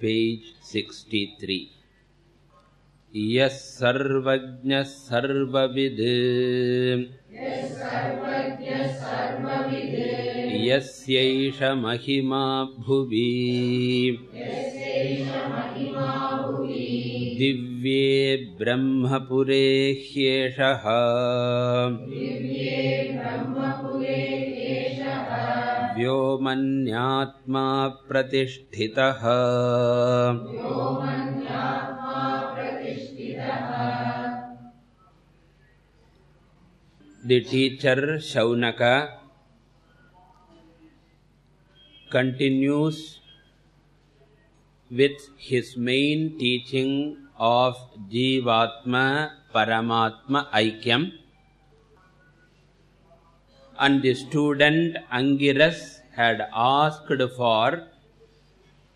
page 63 यः सर्वज्ञः सर्वविद् यस्यैष महिमा भुवि दिव्ये ब्रह्मपुरे ह्येषः व्योमन्यात्मा प्रतिष्ठितः teacher Shaunaka continues with his main teaching of Jivatma Paramatma Aikyam and the student Angiras had asked for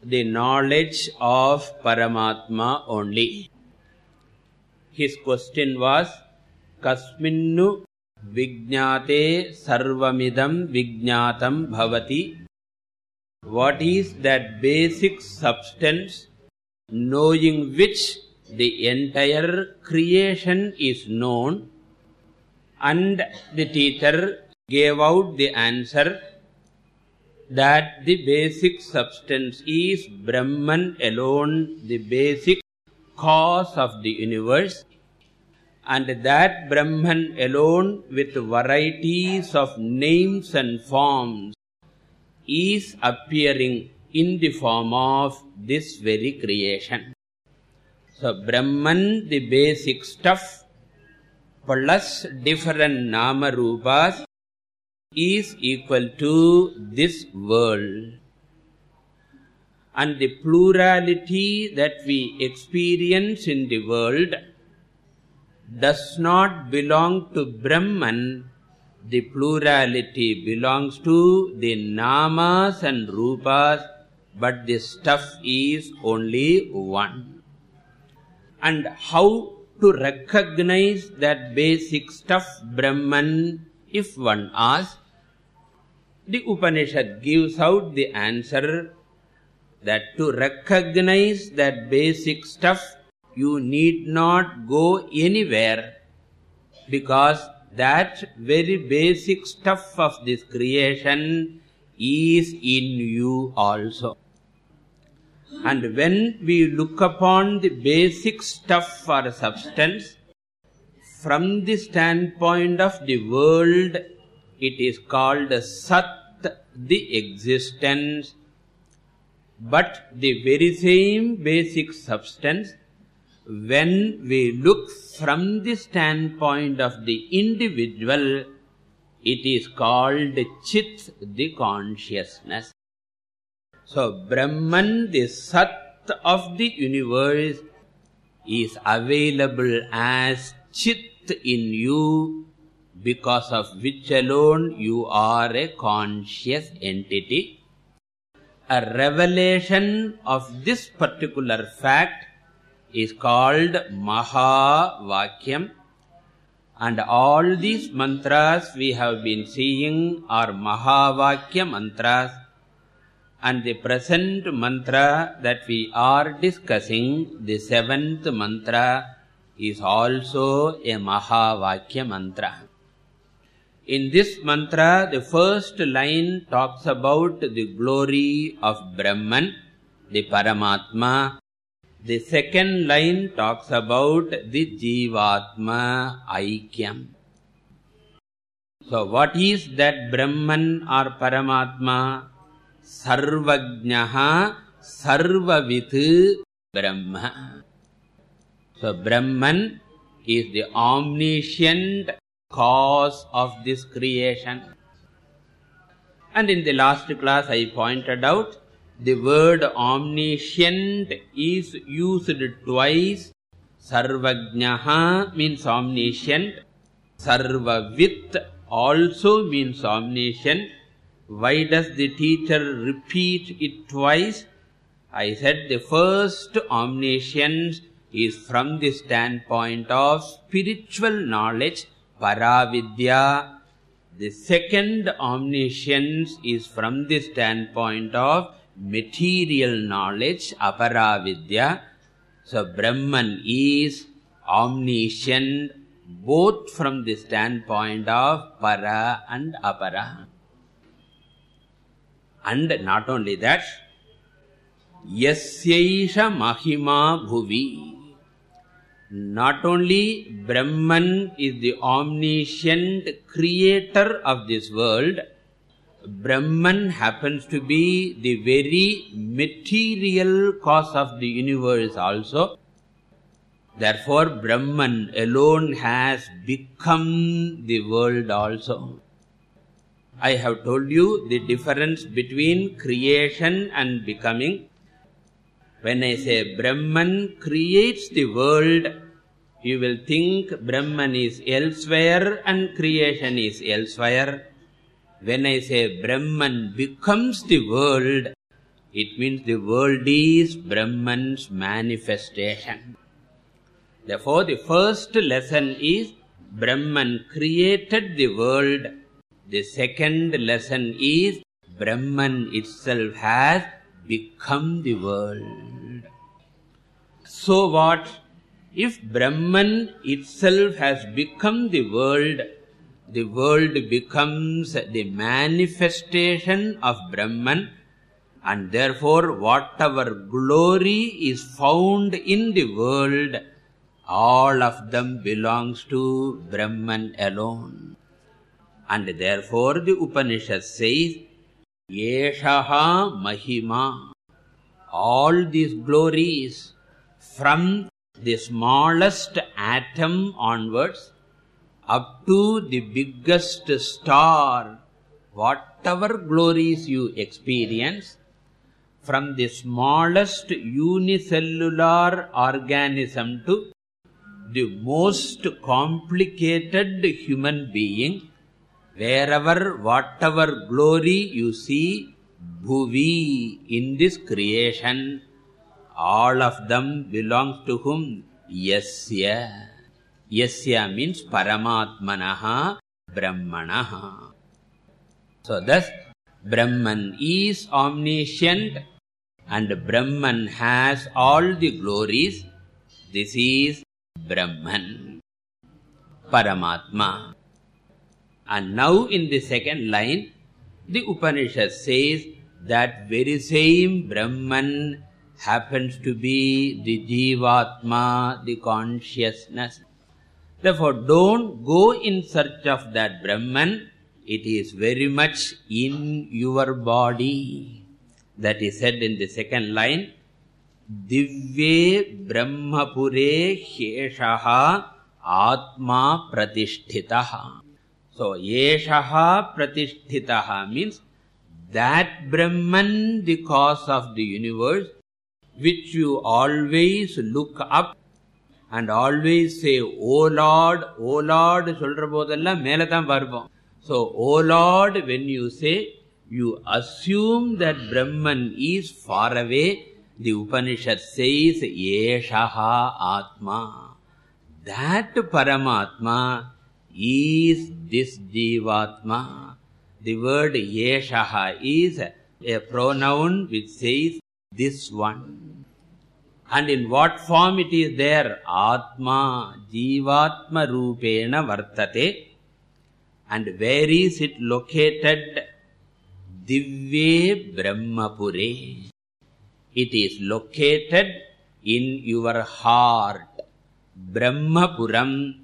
the knowledge of Paramatma only. His question was, Kasminnu Vijnate Sarvamidam Vijnatam Bhavati What is that basic substance knowing which the entire creation is known and the teacher gave out the answer that the basic substance is Brahman alone, the basic cause of the universe, and that Brahman alone with varieties of names and forms is appearing in the form of this very creation. So, Brahman, the basic stuff, plus different Nama Rupas, is equal to this world and the plurality that we experience in the world does not belong to brahman. The plurality belongs to the namas and rupas but the stuff is only one. And how to recognize that basic stuff brahman if one asks the Upanishad gives out the answer that to recognize that basic stuff, you need not go anywhere because that very basic stuff of this creation is in you also. And when we look upon the basic stuff or substance, from the standpoint of the world, it is called Sat the existence but the very same basic substance when we look from the standpoint of the individual it is called chit the consciousness. So brahman the sat of the universe is available as chit in you because of which alone you are a conscious entity. A revelation of this particular fact is called maha vakyam and all these mantras we have been seeing are maha vakya mantras. And the present mantra that we are discussing the seventh mantra is also a maha vakya mantra in this mantra the first line talks about the glory of brahman the paramatma. The second line talks about the jivatma aikyam. So what is that brahman or paramatma? Sarvajnah sarvavit brahma. So brahman is the omniscient cause of this creation. And in the last class i pointed out the word omniscient is used twice. Sarvajnah means omniscient. Sarvavit also means omniscient. Why does the teacher repeat it twice? I said the first omniscience is from the standpoint of spiritual knowledge paravidya. The second omniscience is from the standpoint of material knowledge apara vidya so brahman is omniscient both from the standpoint of para and apara. And not only that yasyaisha mahima bhuvi not only brahman is the omniscient creator of this world brahman happens to be the very material cause of the universe also. Therefore brahman alone has become the world also. I have told you the difference between creation and becoming. When i say brahman creates the world you will think brahman is elsewhere and creation is elsewhere. When i say brahman becomes the world it means the world is brahman's manifestation. Therefore the first lesson is brahman created the world. The second lesson is brahman itself has become the world. So what if brahman itself has become the world the world becomes the manifestation of brahman and therefore whatever glory is found in the world all of them belongs to brahman alone. And therefore the upanishad says yeshaha mahima. All these glories from the smallest atom onwards up to the biggest star whatever glories you experience from the smallest unicellular organism to the most complicated human being wherever whatever glory you see bhuvi in this creation all of them belongs to whom? Yasya. Yasya means paramatmanah brahmanah so thus brahman is omniscient and brahman has all the glories. This is brahman paramatma. And now in the second line the upanishad says that very same brahman happens to be the jivatma the consciousness. Therefore don't go in search of that brahman. It is very much in your body. That is said in the second line. Divye brahmapure heshaha atma pratisthitah so yeshaha pratisthitah means that brahman the cause of the universe which you always look up and always say o lord o lord சொல்ற போதெல்லாம் மேல தான் பார்ப்போம் so o lord when you say you assume that brahman is far away the upanishad says yeshaha atma that paramatma is this jivatma the word yeshaha is a pronoun which says this one. And in what form it is there? Atma jivatma rupena vartate. And where is it located? Divye brahmapure. It is located in your heart. Brahmapuram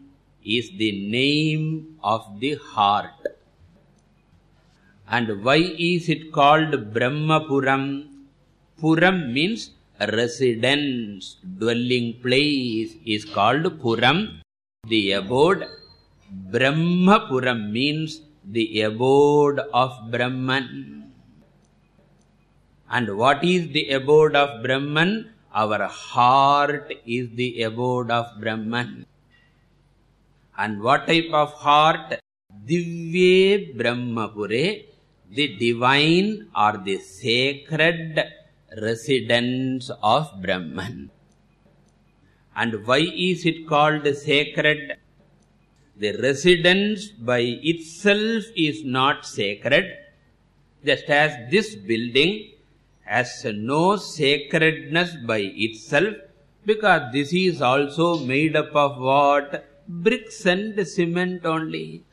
is the name of the heart. And why is it called brahmapuram puram means residence. Dwelling place is called puram. The abode brahmapuram means the abode of brahman. And what is the abode of brahman? Our heart is the abode of brahman. And what type of heart? Divye brahmapure. The divine or the sacred residence of brahman. And why is it called sacred? The residence by itself is not sacred. Just as this building has no sacredness by itself because this is also made up of what? Bricks and cement only.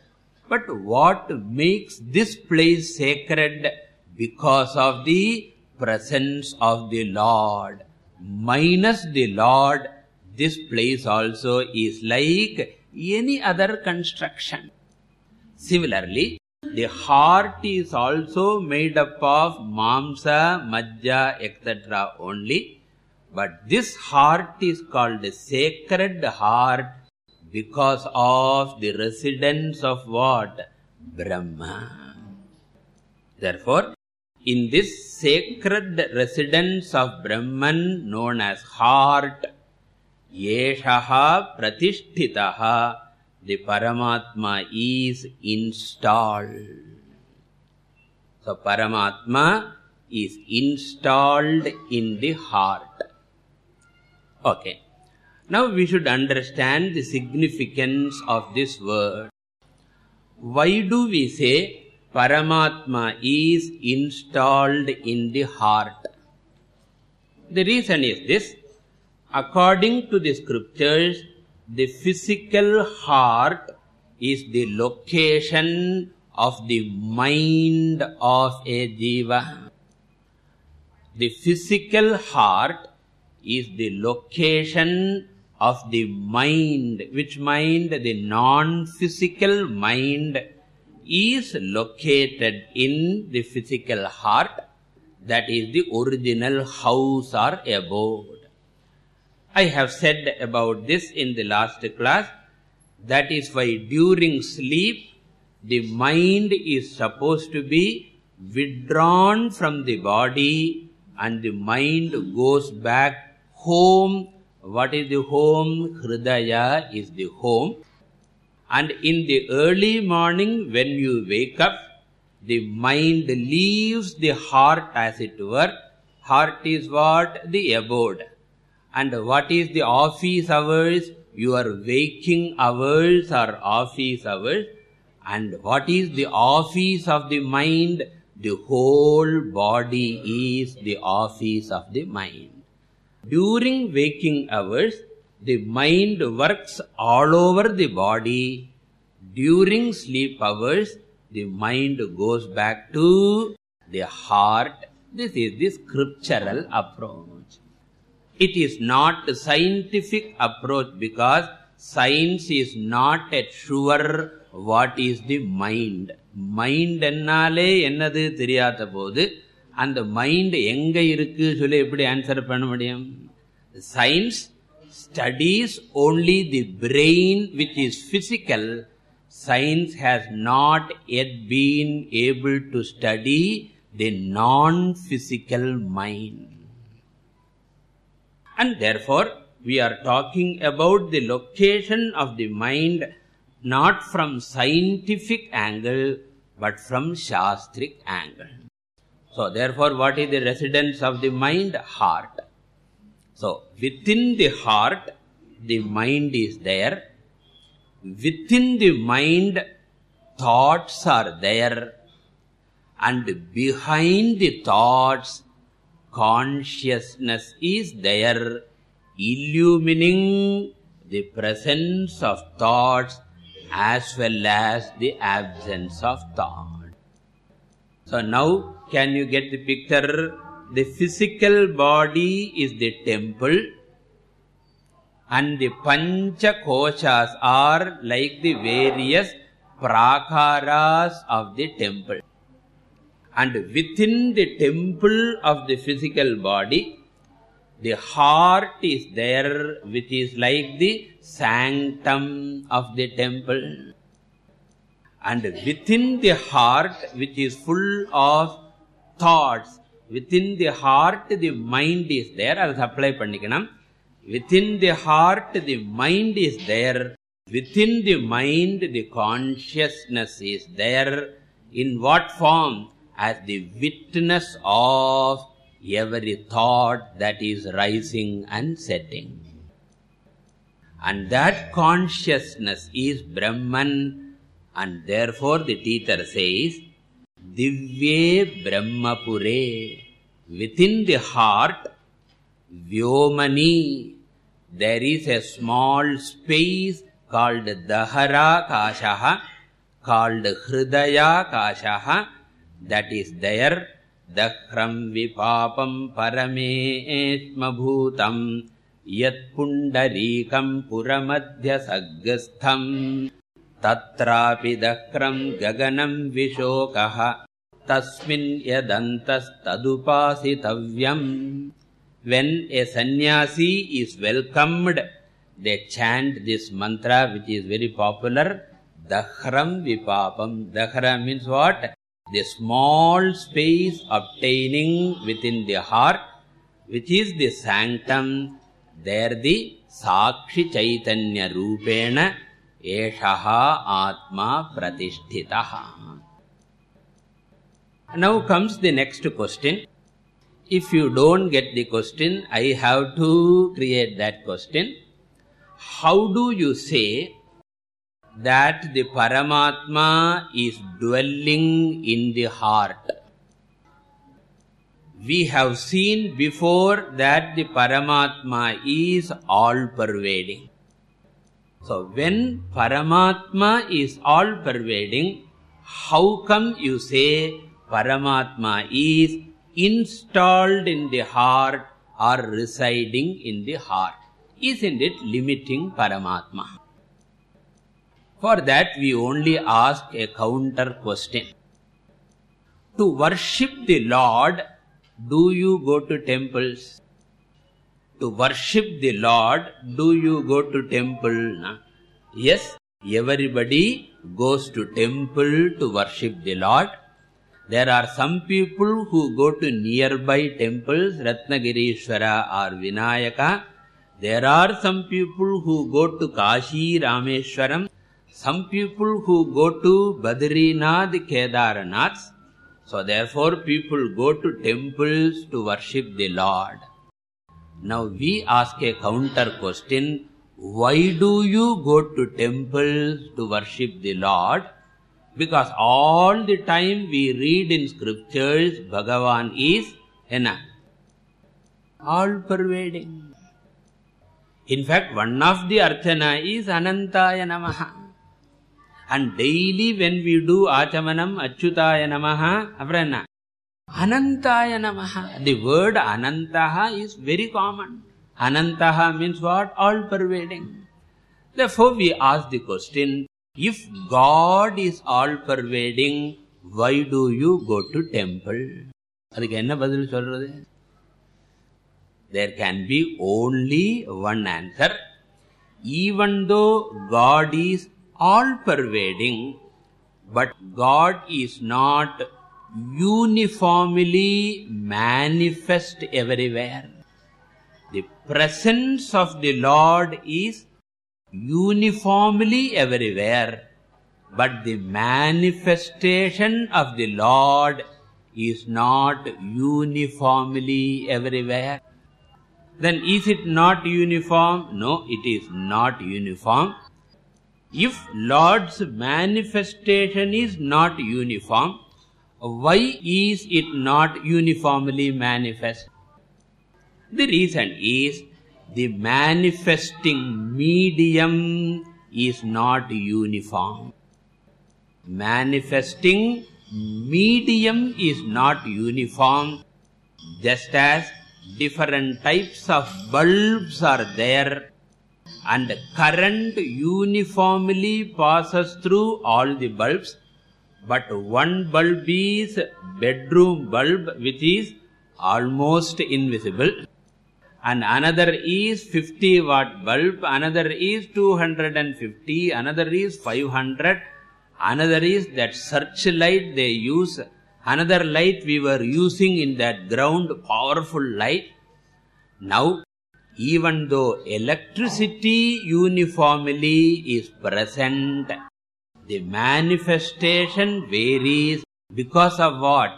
But what makes this place sacred? Because of the presence of the lord minus the lord this place also is like any other construction. Similarly the heart is also made up of mamsa majja etc only. But this heart is called sacred heart because of the residence of what? Brahma. Therefore in this sacred residence of brahman known as heart yeshaha pratishtitaha the paramatma is installed. So paramatma is installed in the heart. Okay. Now we should understand the significance of this word. Why do we say paramatma is installed in the heart. The reason is this. According to the scriptures the physical heart is the location of the mind of a jiva. The physical heart is the location of the mind. Which mind? The non physical mind is located in the physical heart that is the original house or abode. I have said about this in the last class that is why during sleep the mind is supposed to be withdrawn from the body and the mind goes back home. What is the home? Hridaya is the home and in the early morning when you wake up the mind leaves the heart as it were. Heart is what? The abode. And what is the office hours? Your waking hours or office hours. And what is the office of the mind? The whole body is the office of the mind. During waking hours the mind works all over the body during sleep hours the mind goes back to the heart this is the scriptural approach it is not a scientific approach because science is not at sure what is the mind mind என்னாலே என்னது தெரியாத போது அந்த mind எங்க இருக்கு சொல்லி எப்படி answer பண்ண முடியும் science studies only the brain which is physical science has not yet been able to study the non physical mind. And therefore we are talking about the location of the mind not from scientific angle but from shastric angle. So therefore what is the residence of the mind? Heart so within the heart the mind is there. Within the mind thoughts are there. And behind the thoughts consciousness is there illumining the presence of thoughts as well as the absence of thought. So now can you get the picture the physical body is the temple and the pancha koshas are like the various prakaras of the temple. And within the temple of the physical body the heart is there which is like the sanctum of the temple. And within the heart which is full of thoughts within the heart the mind is there அதை apply பண்ணிக்கணும் within the heart the mind is there within the mind the consciousness is there in what form as the witness of every thought that is rising and setting and that consciousness is brahman and therefore the teacher says divye brahmapure Within the heart vyomani there is a small space called dahara kashah called hridaya kashah that is there. दह्रं विपापं परमेत्मभूतम् यत्पुण्डरीकम् पुरमध्यसग्स्थम् तत्रापि दह्रम् गगनम् विशोकः तस्मिन् यदन्तस्तदुपासितव्यम् sannyasi is welcomed they chant this mantra which is very popular dahram vipapam dahra means what the small space obtaining within the heart which is the sanctum there the sakshi chaitanya rupena eshaha atma pratishtitah now comes the next question. If you don't get the question i have to create that question. How do you say that the paramatma is dwelling in the heart? We have seen before that the paramatma is all pervading. So when paramatma is all pervading how come you say paramatma is installed in the heart or residing in the heart. Isn't it limiting paramatma? For that we only ask a counter question. To worship the lord do you go to temples? To worship the lord do you go to temple Na? yes everybody goes to temple to worship the lord there are some people who go to nearby temples ratnagirishwara or vinayaka. There are some people who go to kashi rameshwaram. Some people who go to badrinath kedarnath so therefore people go to temples to worship the lord. Now we ask a counter question. Why do you go to temples to worship the lord because all the time we read in scriptures bhagavan is enna all pervading. In fact one of the archana is anantaya namaha. And daily when we do achamanam achyutaya namaha apranna anantaya namaha. The word anantaha is very common. Anantaha means what? All pervading. Therefore we ask the question if god is all pervading why do you go to temple? adukku enna solradhu there can be only one answer. Even though god is all pervading but god is not uniformly manifest everywhere. The presence of the lord is uniformly everywhere but the manifestation of the lord is not uniformly everywhere. Then is it not uniform? No it is not uniform. If lord's manifestation is not uniform why is it not uniformly manifest? The reason is the manifesting medium is not uniform. Manifesting medium is not uniform. Just as different types of bulbs are there and current uniformly passes through all the bulbs but one bulb is bedroom bulb which is almost invisible and another is 50 watt bulb another is 250 another is 500 another is that searchlight they use another light we were using in that ground powerful light. Now even though electricity uniformly is present the manifestation varies because of what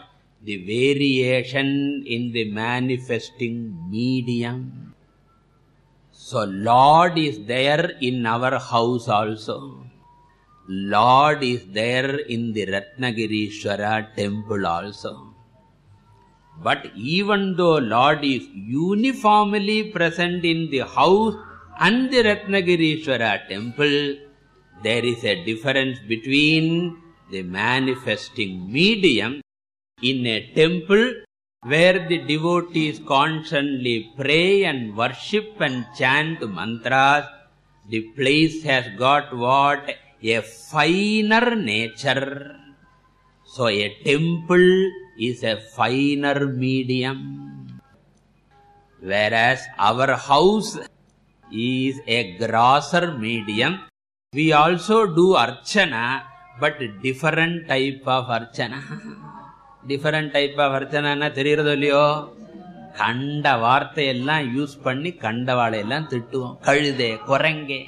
the variation in the manifesting medium. So lord is there in our house also. Lord is there in the ratnagirishwara temple also. But even though lord is uniformly present in the house and the ratnagirishwara temple there is a difference between the manifesting medium in a temple where the devotees constantly pray and worship and chant mantras the place has got what? A finer nature. So a temple is a finer medium. Whereas our house is a grosser medium. We also do archana but different type of archana different type of archana na theriyirado illiyo கண்ட வார்த்தையெல்லாம் use பண்ணி கண்டவாளையெல்லாம் திட்டுவோம் கழுதே குரங்கே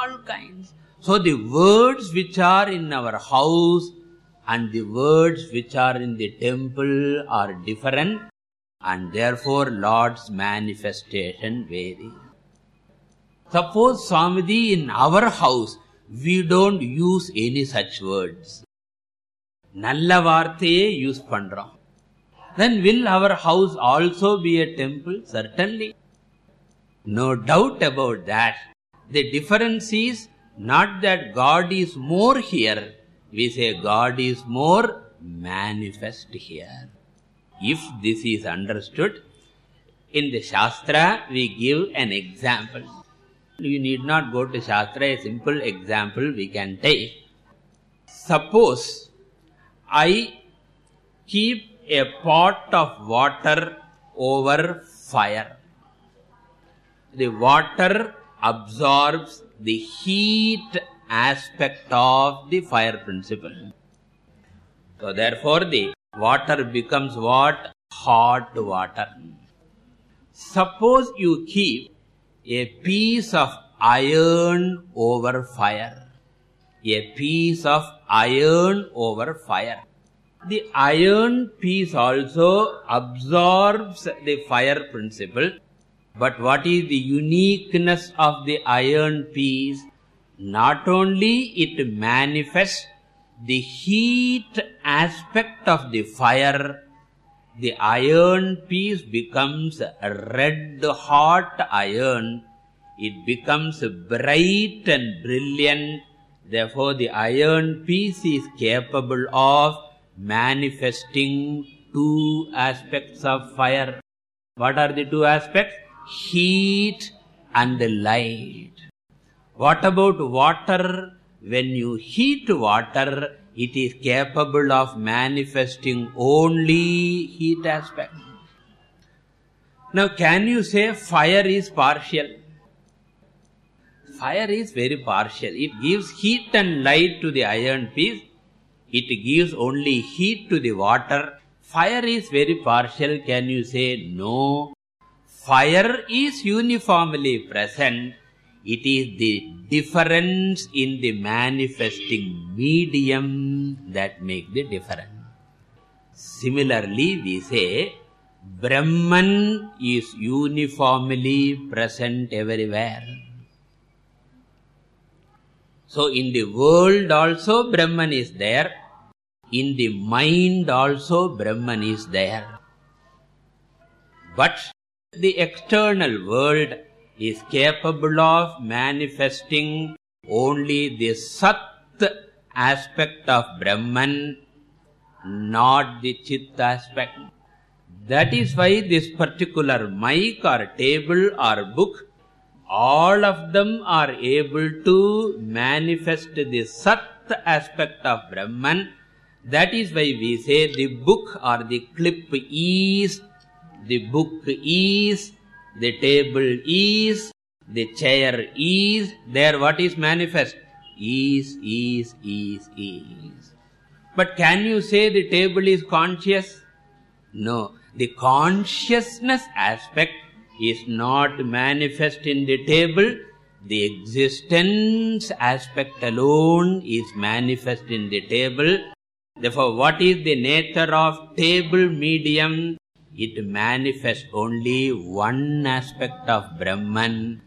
all kinds so the words which are in our house and the words which are in the temple are different and therefore lord's manifestation vary suppose swamiji in our house we don't use any such words நல்ல வார்த்தையே use பண்றோம் then will our house also be a temple certainly no doubt about that the difference is not that god is more here we say god is more manifest here if this is understood in the shastra we give an example you need not go to shastra a simple example we can take suppose i keep a pot of water over fire. The water absorbs the heat aspect of the fire principle. So therefore the water becomes what? Hot water. Suppose you keep a piece of iron over fire a piece of iron over fire. The iron piece also absorbs the fire principle. But what is the uniqueness of the iron piece? Not only it manifests the heat aspect of the fire the iron piece becomes a red hot iron. It becomes bright and brilliant therefore the iron piece is capable of manifesting two aspects of fire. What are the two aspects? Heat and the light. What about water? When you heat water it is capable of manifesting only heat aspect. Now can you say fire is partial fire is very partial. It gives heat and light to the iron piece. It gives only heat to the water. Fire is very partial can you say no? Fire is uniformly present. It is the difference in the manifesting medium that make the difference. Similarly we say brahman is uniformly present everywhere so in the world also brahman is there. In the mind also brahman is there. But the external world is capable of manifesting only the sat aspect of brahman not the chit aspect. That is why this particular mic or table or book all of them are able to manifest the sat aspect of brahman. That is why we say the book or the clip is the book is the table is the chair is. There what is manifest? Is is is is. But can you say the table is conscious? No. The consciousness aspect is not manifest in the table. The existence aspect alone is manifest in the table. Therefore what is the nature of table medium? It manifests only one aspect of brahman.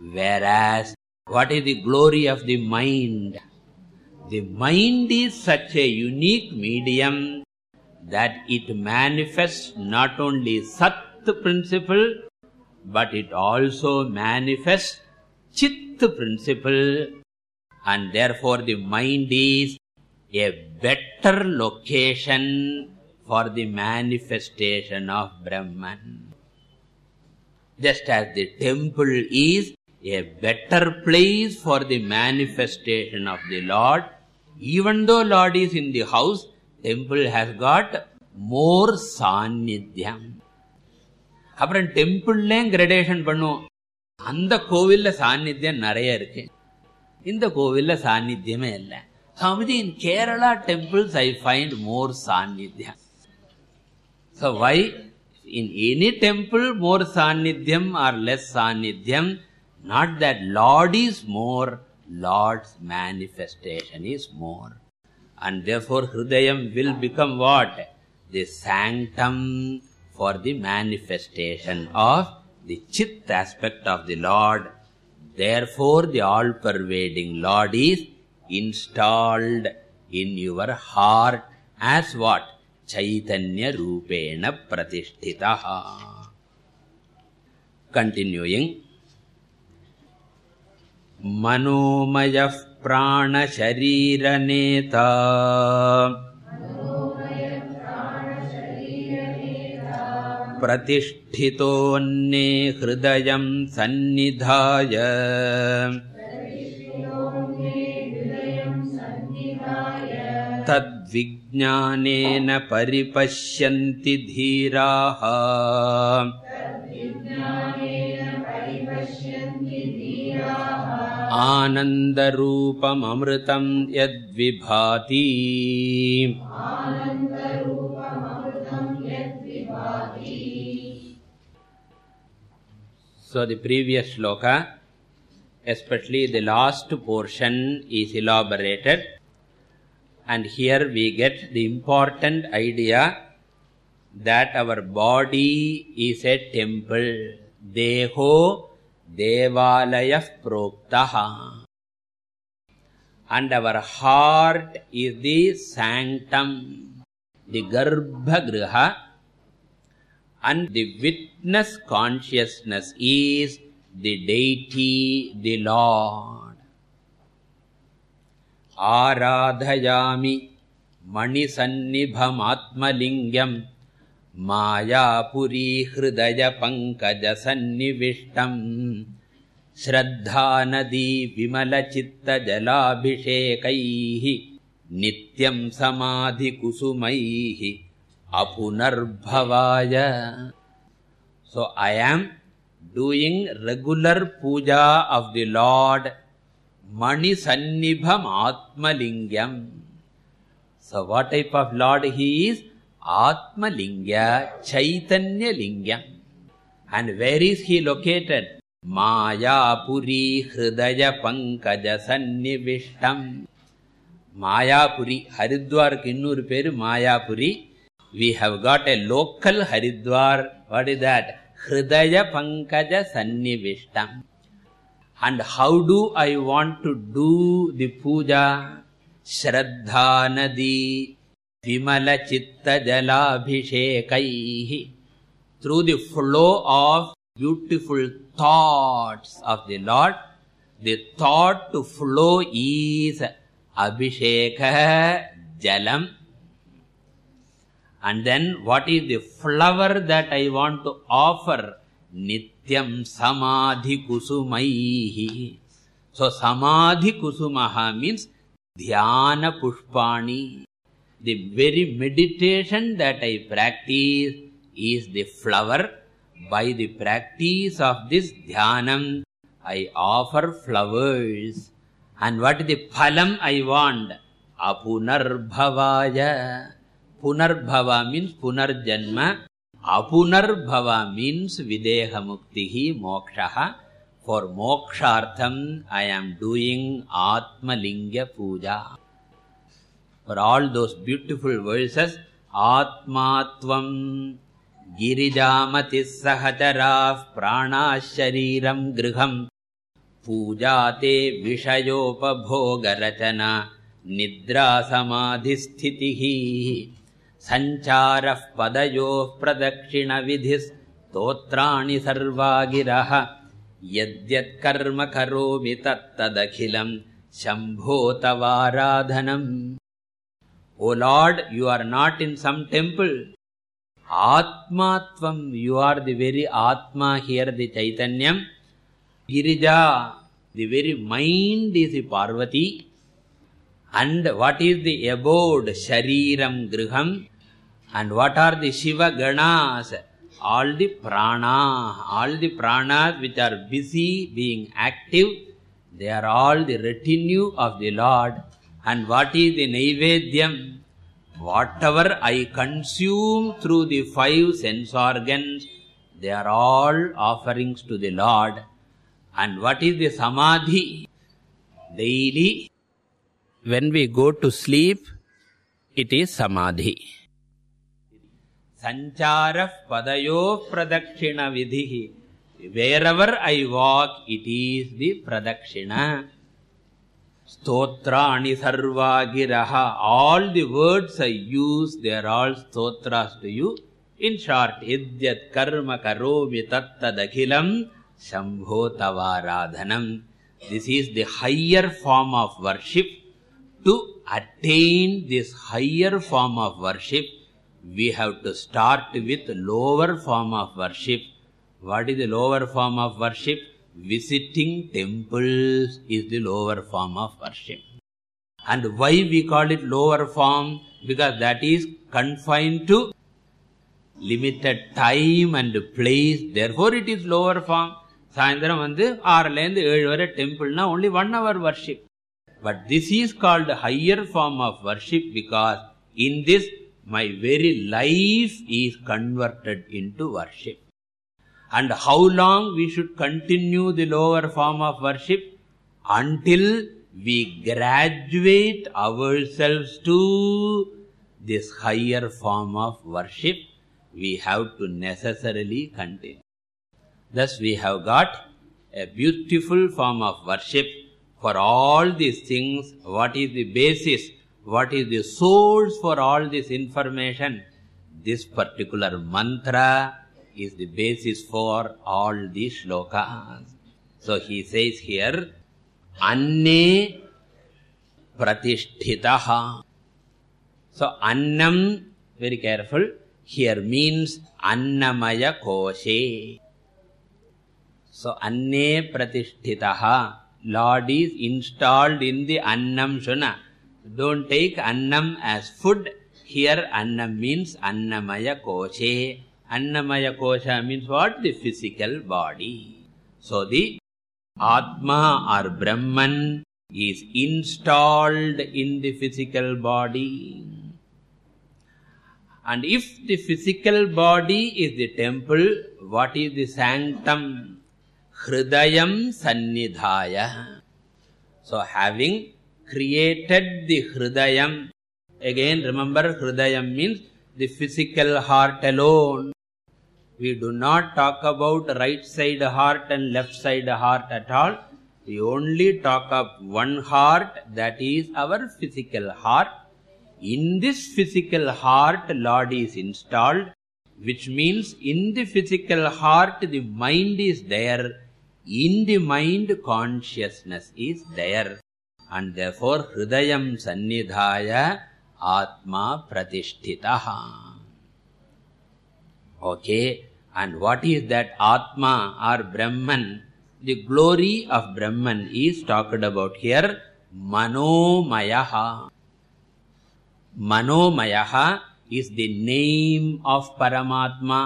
Whereas what is the glory of the mind? The mind is such a unique medium that it manifests not only sat principle but it also manifests chit principle. And therefore the mind is a better location for the manifestation of brahman. Just as the temple is a better place for the manifestation of the lord even though lord is in the house temple has got more sannidhyam அப்புறம் டெம்பிள்லேயும் gradation பண்ணுவோம். அந்த கோவிலில் சாநித்தியம் நிறைய இருக்கு. இந்த கோவிலில் சாநித்தியமே இல்லை. Swamiji in Kerala temples I find more சாநித்தியம். So why in any temple more சாநித்தியம் ஆர் லெஸ் சாநித்தியம்? Not that lord is more lord's manifestation is more and therefore Hridayam will become what the sanctum for the manifestation of the chit aspect of the lord therefore the all pervading lord is installed in your heart as what chaitanya rupena pratishtitah continuing मनोमयः प्राणशरीरनेता प्रतिष्ठितोऽन्ये हृदयं सन्निधाय। तद्विज्ञानेन परिपश्यन्ति धीराः। आनन्दरूपममृतं यद्विभाति so the previous shloka especially the last portion is elaborated and here we get the important idea that our body is a temple deho devalayah proktah and our heart is the sanctum the garbha griha and the witness consciousness is the deity the lord. आराधयामि मणिसन्निभमात्मलिङ्गम् मायापुरीहृदयपङ्कजसन्निविष्टम् श्रद्धानदी विमलचित्तजलाभिषेकैः नित्यम् समाधिकुसुमैः of the lord. Mani sannibham atmalingam so what type of lord he is? Atmalingya chaitanya lingam and where is he located? Mayapuri hridaya pankaja sannivishtam. Mayapuri haridwarku innur peru mayapuri we have got a local haridwar. What is that? Hridaya pankaja sannivishtam. And how do i want to do the puja? Shraddha nadi vimala chitta jalabhishekaihi through the flow of beautiful thoughts of the lord the thought to flow is abhisheka jalam and then what is the flower that i want to offer? Nityam samadhi kusumaihi so samadhi kusumaha means dhyana pushpani. The very meditation that i practice is the flower. By the practice of this dhyanam i offer flowers. And what is the phalam i want? Apunarbhavaya means punarjanma apunarbhava means videha muktihi moksha for mokshartham i am doing atmalinga puja for all those beautiful verses atmatvam गिरिजामतिः सहचराः प्राणाः शरीरम् गृहम्। पूजा ते विषयोपभोगरचना निद्रासमाधिस्थितिः सञ्चारः पदयोः प्रदक्षिणविधिस्तोत्राणि सर्वा गिरः यद्यत्कर्म करोमि तत्तदखिलम्। शम्भो तवाराधनम् O lord you are not in some temple. आत्मा त्वम् यु आर् दि वेरि आत्मा here the चैतन्यम्। Girija the very mind is इ Parvati. And what is the abode शरीरम् गृहम्। And what are the Shiva Ganas? All the prana, all the pranas which are busy being active, they are all the retinue of the Lord. And what is the Naivedyam? Whatever I consume through the five sense organs, they are all offerings to the Lord. And what is the Samadhi? Daily, when we go to sleep, it is Samadhi. सञ्चारः पदयोः प्रदक्षिणविधिः वेरवर् ऐ वाक् it is दि प्रदक्षिण स्तोत्राणि सर्वा गिरः all the words I use there all स्तोत्रास् to you in short यद्यत् कर्म करोमि तत्तदखिलं शम्भो तवाराधनम् this is the higher form of worship to attain this higher form of worship we have to start with lower form of worship what is the lower form of worship visiting temples is the lower form of worship and why we call it lower form because that is confined to limited time and place therefore it is lower form சாயந்தரம் வந்து ஆறுல இருந்து ஏழு வரை டெம்பிள்னா only one hour worship but this is called higher form of worship because in this my very life is converted into worship. And how long we should continue the lower form of worship? Until we graduate ourselves to this higher form of worship we have to necessarily continue. Thus we have got a beautiful form of worship for all these things. What is the basis what is the source for all this information? This particular mantra is the basis for all these shlokas. So he says here anne pratishtitah. So annam very careful here means annamaya koshe. So anne pratishtitah. Lord is installed in the annam shuna don't take annam as food. Here annam means annamaya koshe. Annamaya kosha means what? The physical body. So the atma or brahman is installed in the physical body. And if the physical body is the temple what is the sanctum? Hridayam sannidhaya. So having created the hridayam again remember hridayam means the physical heart alone. We do not talk about right side heart and left side heart at all. We only talk of one heart that is our physical heart. In this physical heart lord is installed which means in the physical heart the mind is there. In the mind consciousness is there and therefore hridayam sannidhaya atma pratishtitah okay and what is that atma or brahman the glory of brahman is talked about here manomayah manomayah is the name of paramatma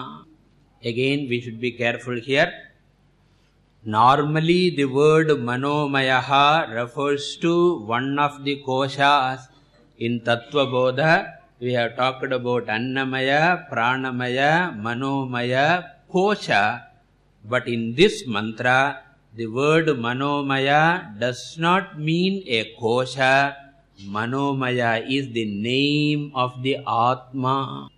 again we should be careful here normally the word manomayah refers to one of the koshas. In tattva bodha we have talked about annamaya pranamaya manomaya kosha. But in this mantra the word manomaya does not mean a kosha. Manomaya is the name of the atma.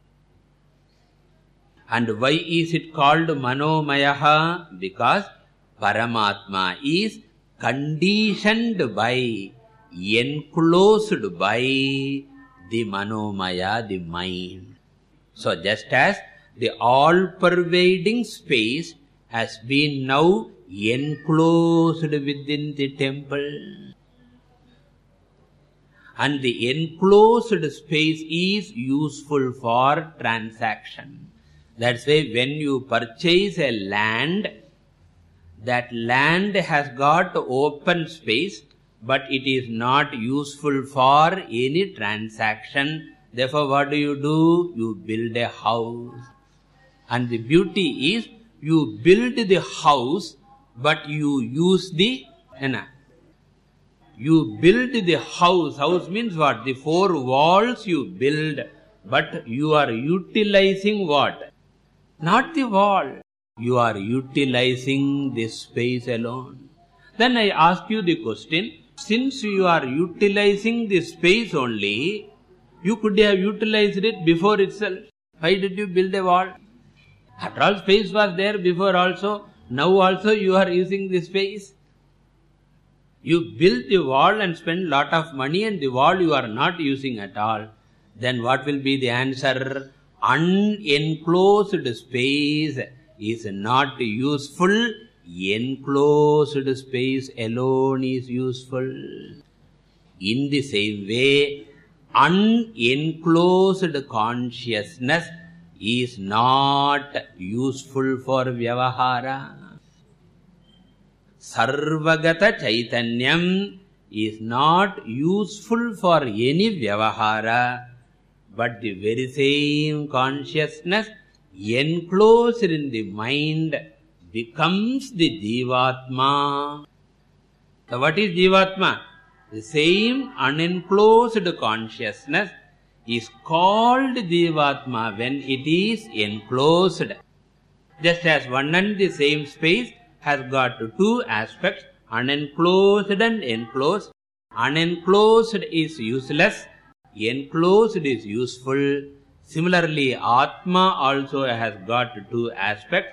And why is it called manomayah because paramatma is conditioned by enclosed by the manomaya the mind. So just as the all pervading space has been now enclosed within the temple and the enclosed space is useful for transaction. That's why when you purchase a land that land has got open space but it is not useful for any transaction. Therefore what do you do? You build a house. And the beauty is you build the house but you use the eh, enna you build the house. House means what? The four walls you build but you are utilizing what? Not the wall you are utilizing this space alone. Then i ask you the question since you are utilizing this space only you could have utilized it before itself. Why did you build a wall? After all space was there before also. Now also you are using this space. You build the wall and spend lot of money and the wall you are not using at all. Then what will be the answer? Unenclosed space is not useful. Enclosed space alone is useful. In the same way unenclosed consciousness is not useful for vyavahara. Sarvagata chaitanyam is not useful for any vyavahara. But the very same consciousness enclosed in the mind becomes the jivatma. So what is jivatma? The same unenclosed consciousness is called jivatma when it is enclosed. Just as one and the same space has got two aspects unenclosed and enclosed. Unenclosed is useless enclosed is useful similarly atma also has got two aspects.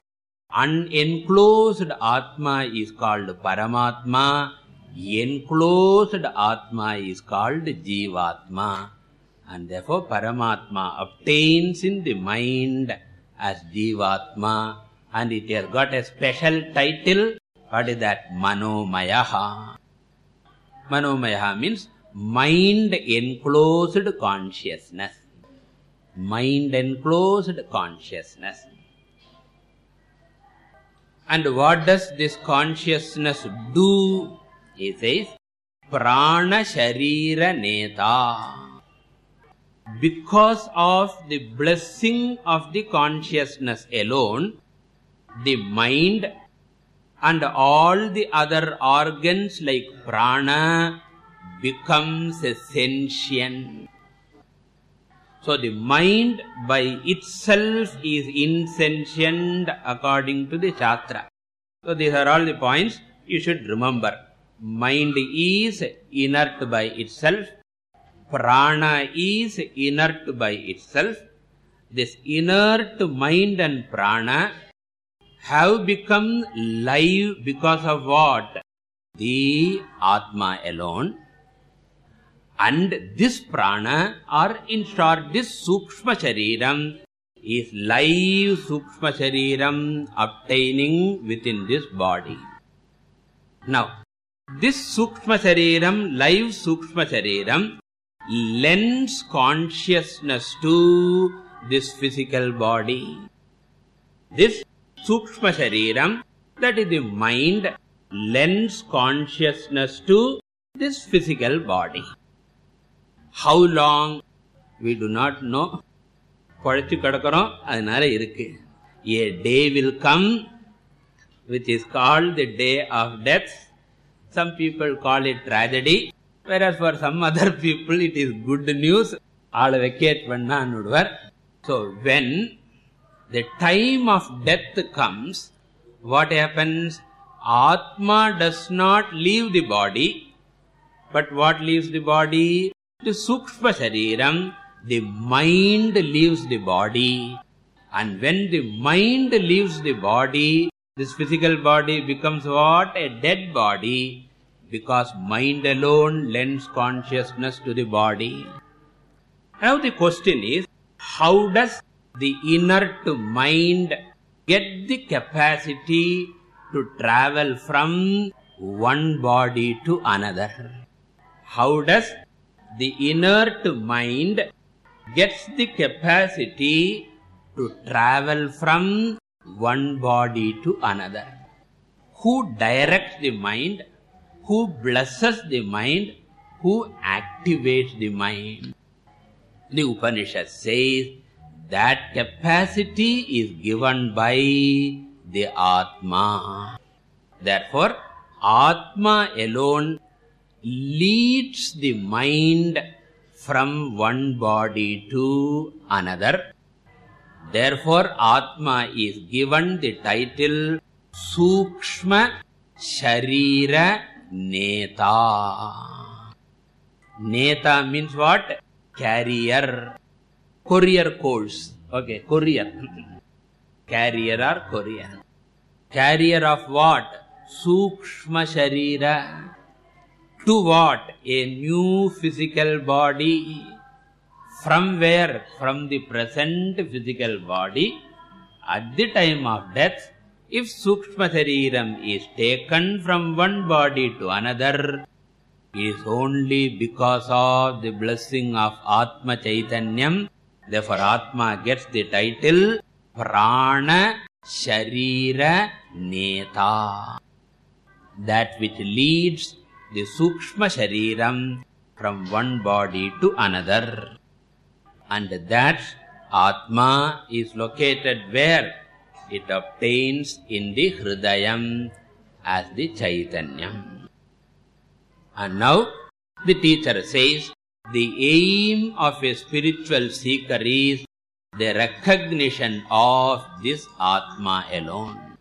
Unenclosed atma is called paramatma. Enclosed atma is called jivatma and therefore paramatma obtains in the mind as jivatma and it has got a special title. What is that? Manomaya manomaya means mind enclosed consciousness mind enclosed consciousness. And what does this consciousness do? He says prana sharira neta. Because of the blessing of the consciousness alone the mind and all the other organs like prana becomes sentient so the mind by itself is insentient according to the shastra. So these are all the points you should remember. Mind is inert by itself. Prana is inert by itself. This inert mind and prana have become live because of what? The atma alone and this prana or in short this sukshma shariram. Is live sukshma shariram obtaining within this body. Now this sukshma shariram live sukshma shariram lends consciousness to this physical body. This sukshma shariram that is the mind lends consciousness to this physical body how long we do not know பழைச்சு கிடக்கிறோம் அதனால இருக்கு a day will come which is called the day of death some people call it tragedy whereas for some other people it is good news ஆளை vacate பண்ணான்னுடுவர் so when the time of death comes what happens atma does not leave the body but what leaves the body the Sukshma shariram the mind leaves the body. And when the mind leaves the body this physical body becomes what? A dead body. Because mind alone lends consciousness to the body. Now the question is how does the inert mind get the capacity to travel from one body to another? How does the inert mind gets the capacity to travel from one body to another. Who directs the mind who blesses the mind who activates the mind. The upanishad says that capacity is given by the atma. Therefore atma alone leads the mind from one body to another. Therefore atma is given the title sukshma sharira neta. Neta means what? Carrier. Courier course. Okay courier. Carrier or courier. Carrier of what? Sukshma sharira to what? A new physical body from where? From the present physical body. At the time of death if sukshma shariram is taken from one body to another is only because of the blessing of atma chaitanyam. Therefore atma gets the title prana sharira neta that which leads the sukshma shariram from one body to another. And that atma is located where it obtains in the hridayam as the chaitanyam. And now the teacher says the aim of a spiritual seeker is the recognition of this atma alone.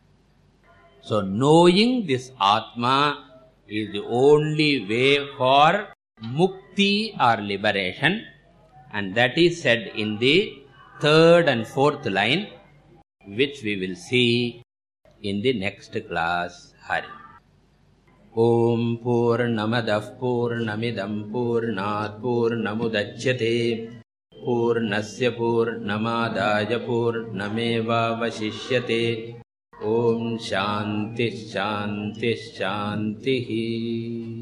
So knowing this atma is the only way for mukti or liberation and that is said in the third and fourth line which we will see in the next class hari ॐ पूर्णमदः पूर्णमिदं पूर्णात् पूर्णमुदच्यते पूर्णस्य पूर्णमादाय पूर्णमेवावशिष्यते ओम शांति शांति शांति ही।